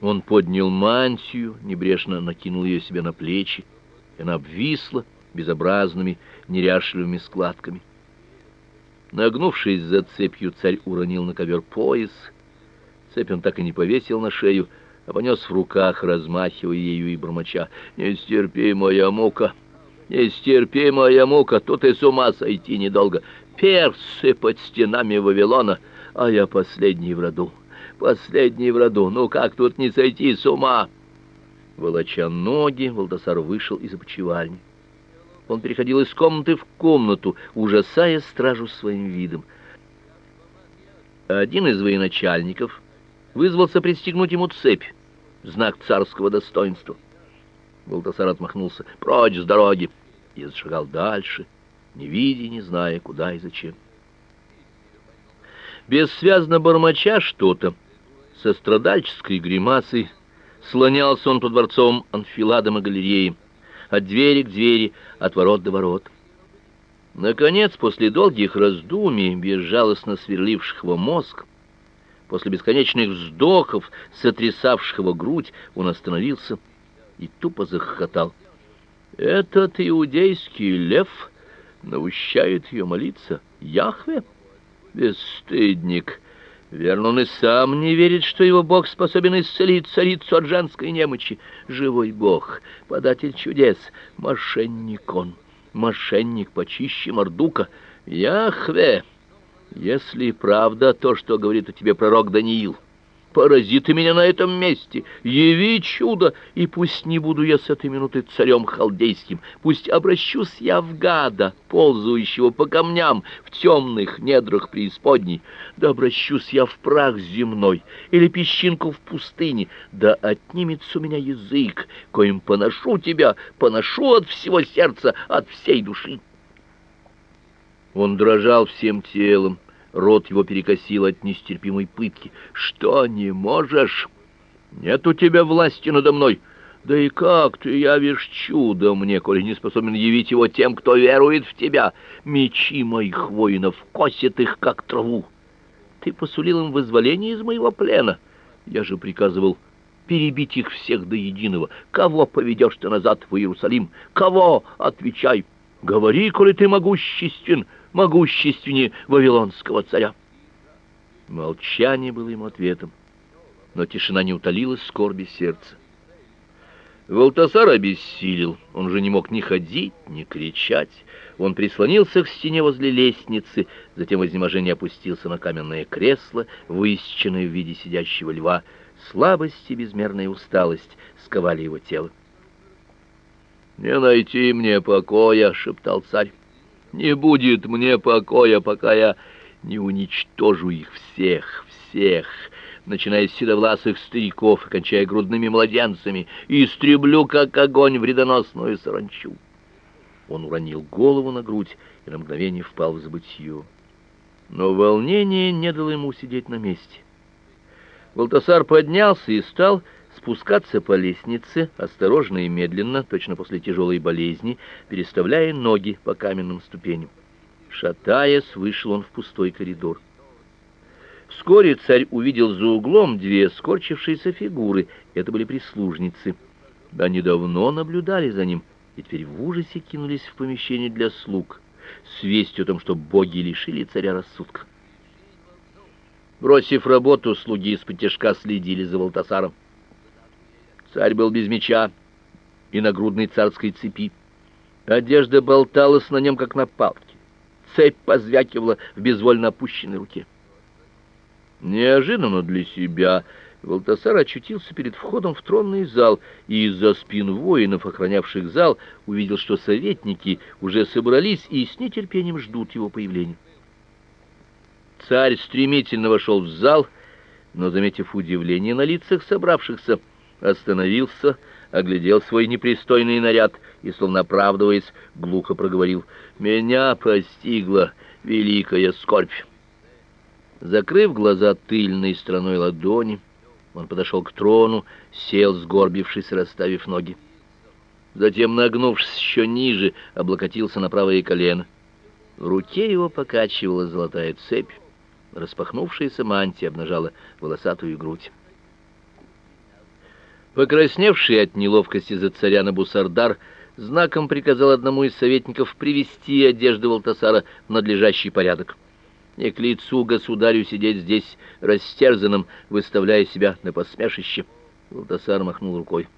Он поднял мантию, небрежно накинул ее себе на плечи, и она обвисла безобразными неряшливыми складками. Нагнувшись за цепью, царь уронил на ковер пояс. Цепь он так и не повесил на шею, а понес в руках, размахивая ею и бормоча. «Нестерпимая мука! Нестерпимая мука! Тут и с ума сойти недолго! Персы под стенами Вавилона, а я последний в роду! Последний в роду! Ну как тут не сойти с ума?» Волоча ноги, Валдасар вышел из опочивальни. Он переходил из комнаты в комнату, ужасая стражу своим видом. Один из военачальников вызвался пристегнуть ему цепь, знак царского достоинства. Волтасар отмахнулся прочь с дороги и зашагал дальше, не видя, не зная, куда и зачем. Бессвязно бормоча что-то, со страдальческой гримасой, слонялся он по дворцовым анфиладам и галереям, от двери к двери, от ворот до ворот. Наконец, после долгих раздумий, безжалостно сверливших его мозг, после бесконечных вздохов, сотрясавших его грудь, он остановился и тупо захохотал. «Этот иудейский лев наущает ее молиться Яхве? Бесстыдник!» Верно, он и сам не верит, что его Бог способен исцелить царицу от женской немочи. Живой Бог, податель чудес, мошенник он, мошенник почище Мордука. Яхве, если правда то, что говорит о тебе пророк Даниил, — Порази ты меня на этом месте, яви чудо, и пусть не буду я с этой минуты царем халдейским, пусть обращусь я в гада, ползающего по камням в темных недрах преисподней, да обращусь я в прах земной или песчинку в пустыне, да отнимется у меня язык, коим поношу тебя, поношу от всего сердца, от всей души. Он дрожал всем телом, Рот его перекосил от нестерпимой пытки. «Что не можешь? Нет у тебя власти надо мной. Да и как ты явишь чудо мне, коли не способен явить его тем, кто верует в тебя? Мечи моих воинов косят их, как траву. Ты посулил им вызволение из моего плена. Я же приказывал перебить их всех до единого. Кого поведешь ты назад в Иерусалим? Кого? Отвечай. Говори, коли ты могуществен» могущественнее вавилонского царя. Молчание было ему ответом, но тишина не утолила скорби сердца. Валтасар обессилел, он уже не мог ни ходить, ни кричать. Он прислонился к стене возле лестницы, затем в изнеможении опустился на каменное кресло, высеченное в виде сидящего льва. Слабость и безмерная усталость сковали его тело. «Не найти мне покоя», — шептал царь. Не будет мне покоя, пока я не уничтожу их всех, всех, начиная с седовласых стариков и кончая грудными младенцами, и истреблю, как огонь, вредоносную саранчу. Он уронил голову на грудь и на мгновение впал в забытье. Но волнение не дало ему сидеть на месте. Валтасар поднялся и стал спускаться по лестнице, осторожно и медленно, точно после тяжелой болезни, переставляя ноги по каменным ступеням. Шатаясь, вышел он в пустой коридор. Вскоре царь увидел за углом две скорчившиеся фигуры. Это были прислужницы. Они давно наблюдали за ним и теперь в ужасе кинулись в помещение для слуг с вестью о том, что боги лишили царя рассудка. Бросив работу, слуги из-под следили за Валтасаром. Царь был без меча и на грудной царской цепи. Одежда болталась на нем, как на палке. Цепь позвякивала в безвольно опущенной руке. Неожиданно для себя Валтасар очутился перед входом в тронный зал и из-за спин воинов, охранявших зал, увидел, что советники уже собрались и с нетерпением ждут его появления. Царь стремительно вошел в зал, но, заметив удивление на лицах собравшихся, остановился, оглядел свой непристойный наряд и, словно оправдываясь, глухо проговорил «Меня постигла великая скорбь». Закрыв глаза тыльной стороной ладони, он подошел к трону, сел, сгорбившись, расставив ноги. Затем, нагнувшись еще ниже, облокотился на правое колено. В руке его покачивала золотая цепь, распахнувшаяся мантия обнажала волосатую грудь. Покрасневший от неловкости за царя Набусардар знаком приказал одному из советников привести одежды Валтасара в надлежащий порядок. Не к лицу государю сидеть здесь растерзанным, выставляя себя на посмешище. Валтасар махнул рукой.